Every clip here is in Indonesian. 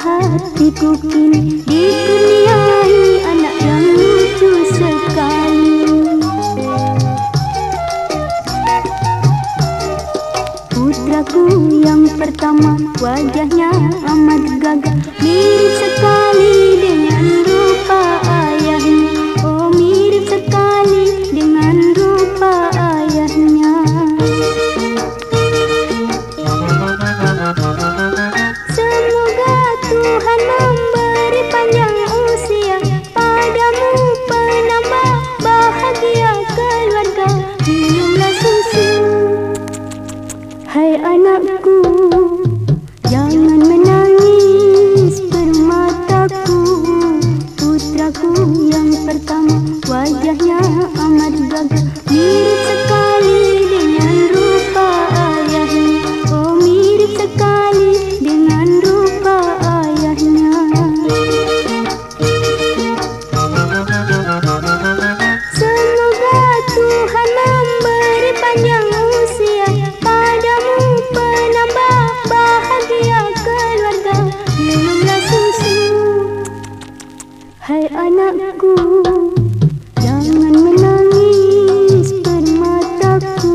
hatiku kini dikurniai anak yang lucu sekali. Putraku yang pertama wajahnya amat gagah mirip sekali. Hai anakku Jangan menangis permataku Putraku yang pertama Wajahnya amat Hai anakku, jangan menangis permataku.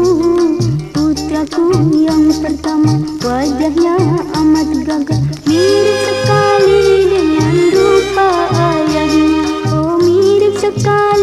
Putraku yang pertama, wajahnya amat gagah Mirip sekali dengan rupa ayahnya. Oh mirip sekali